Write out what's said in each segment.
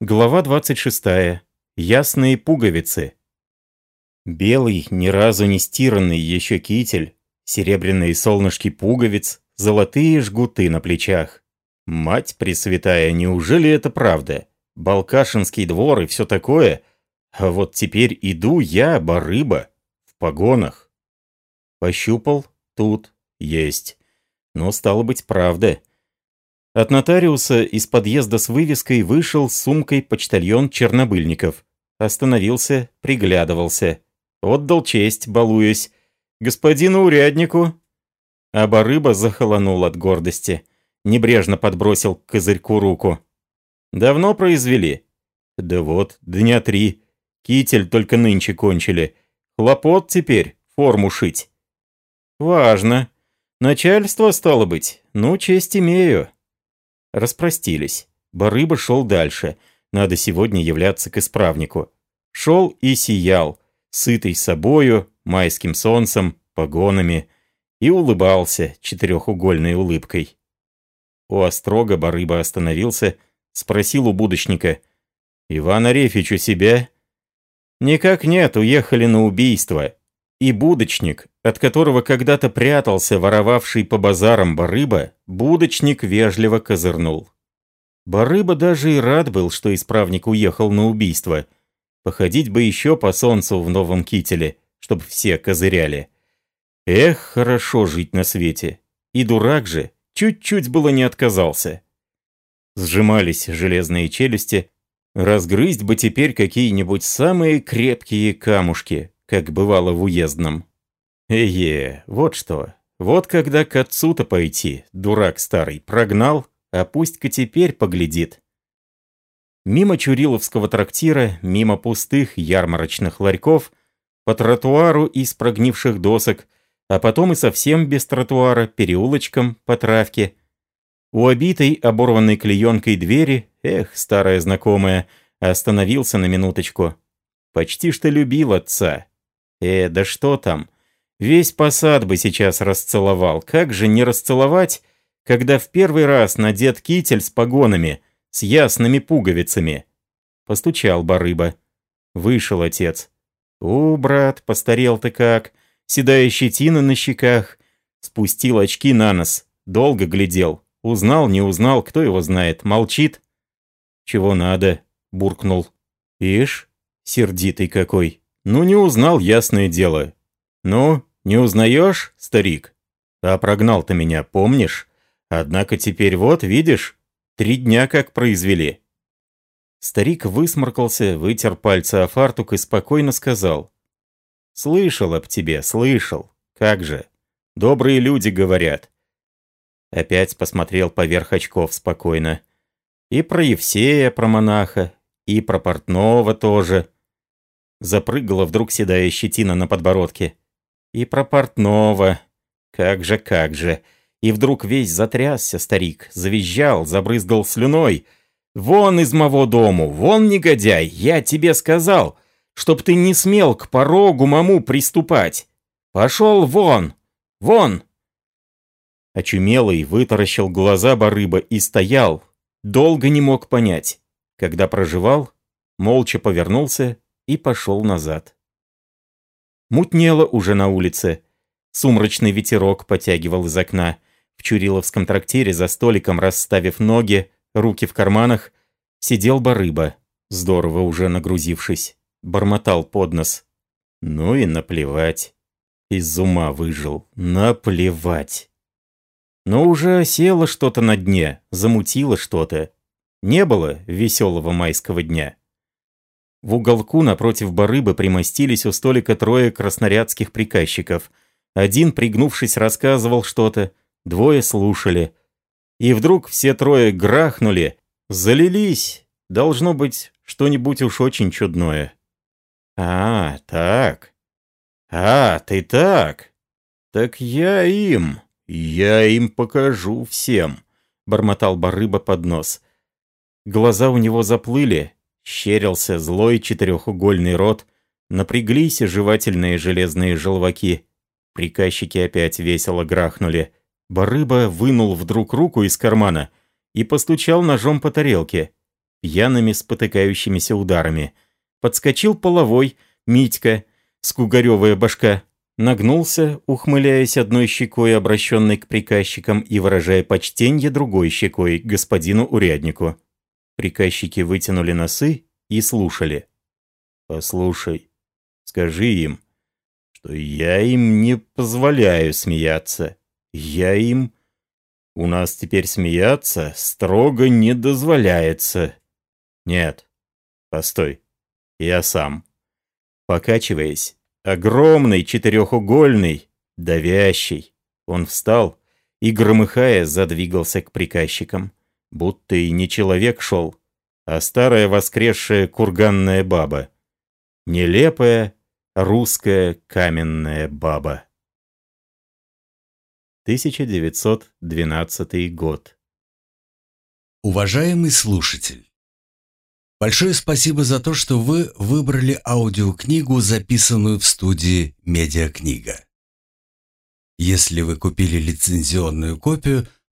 Глава 26. Ясные пуговицы. Белый, ни разу не стиранный еще китель, серебряные солнышки пуговиц, золотые жгуты на плечах. Мать Пресвятая, неужели это правда? Балкашинский двор и все такое. А вот теперь иду я, барыба, в погонах. Пощупал, тут, есть. Но стало быть, правда. От нотариуса из подъезда с вывеской вышел с сумкой почтальон Чернобыльников. Остановился, приглядывался. Отдал честь, балуясь. «Господину уряднику!» А барыба захолонул от гордости. Небрежно подбросил к козырьку руку. «Давно произвели?» «Да вот, дня три. Китель только нынче кончили. Хлопот теперь, форму шить». «Важно. Начальство, стало быть. Ну, честь имею». Распростились. Барыба шел дальше. Надо сегодня являться к исправнику. Шел и сиял, сытый собою, майским солнцем, погонами, и улыбался четырехугольной улыбкой. У острога Барыба остановился, спросил у будочника. «Иван Арефич у себя?» «Никак нет, уехали на убийство». И будочник, от которого когда-то прятался воровавший по базарам барыба, будочник вежливо козырнул. Барыба даже и рад был, что исправник уехал на убийство. Походить бы еще по солнцу в новом кителе, чтоб все козыряли. Эх, хорошо жить на свете. И дурак же, чуть-чуть было не отказался. Сжимались железные челюсти, разгрызть бы теперь какие-нибудь самые крепкие камушки, как бывало в уездном. Эе, вот что. Вот когда к отцу-то пойти, дурак старый, прогнал, а пусть-ка теперь поглядит. Мимо Чуриловского трактира, мимо пустых ярмарочных ларьков, по тротуару из прогнивших досок, а потом и совсем без тротуара, переулочком, по травке. У обитой, оборванной клеенкой двери, эх, старая знакомая, остановился на минуточку. Почти что любил отца. Э, да что там. Весь посад бы сейчас расцеловал. Как же не расцеловать, когда в первый раз надет китель с погонами, с ясными пуговицами? Постучал барыба. Вышел отец. «У, брат, постарел ты как. Седая щетина на щеках. Спустил очки на нос. Долго глядел. Узнал, не узнал, кто его знает. Молчит. «Чего надо?» — буркнул. «Ишь, сердитый какой. Ну, не узнал, ясное дело. Ну, не узнаешь, старик? А прогнал ты меня, помнишь? Однако теперь вот, видишь, три дня как произвели». Старик высморкался, вытер пальцы о фартук и спокойно сказал. «Слышал об тебе, слышал. Как же. Добрые люди говорят». Опять посмотрел поверх очков спокойно. И про Евсея, про монаха, и про портного тоже. Запрыгала вдруг седая щетина на подбородке. И про портного. Как же, как же. И вдруг весь затрясся старик, завизжал, забрызгал слюной. «Вон из моего дому, вон негодяй, я тебе сказал, чтоб ты не смел к порогу маму приступать. Пошел вон, вон!» Очумелый вытаращил глаза барыба и стоял, долго не мог понять. Когда проживал, молча повернулся и пошел назад. Мутнело уже на улице. Сумрачный ветерок потягивал из окна. В Чуриловском трактире за столиком, расставив ноги, руки в карманах, сидел барыба, здорово уже нагрузившись. Бормотал под нос. Ну и наплевать. Из ума выжил. Наплевать. Но уже осело что-то на дне, замутило что-то. Не было веселого майского дня. В уголку напротив барыбы примостились у столика трое краснорядских приказчиков. Один, пригнувшись, рассказывал что-то, двое слушали. И вдруг все трое грахнули, залились. Должно быть, что-нибудь уж очень чудное. «А, так. А, ты так. Так я им, я им покажу всем», — бормотал барыба под нос. Глаза у него заплыли, Щерился злой четырехугольный рот, напряглись жевательные железные желваки. Приказчики опять весело грахнули. Барыба вынул вдруг руку из кармана и постучал ножом по тарелке. пьяными спотыкающимися ударами. Подскочил половой, Митька, скугаревая башка, нагнулся, ухмыляясь одной щекой, обращенной к приказчикам, и выражая почтенье другой щекой, господину уряднику. Приказчики вытянули носы и слушали. «Послушай, скажи им, что я им не позволяю смеяться. Я им... У нас теперь смеяться строго не дозволяется. Нет, постой, я сам». Покачиваясь, огромный, четырехугольный, давящий, он встал и, громыхая, задвигался к приказчикам, будто и не человек шел, а старая воскресшая курганная баба. Нелепая русская каменная баба. 1912 год. Уважаемый слушатель, большое спасибо за то, что вы выбрали аудиокнигу, записанную в студии «Медиакнига». Если вы купили лицензионную копию,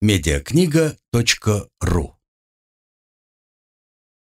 медиакнига.ру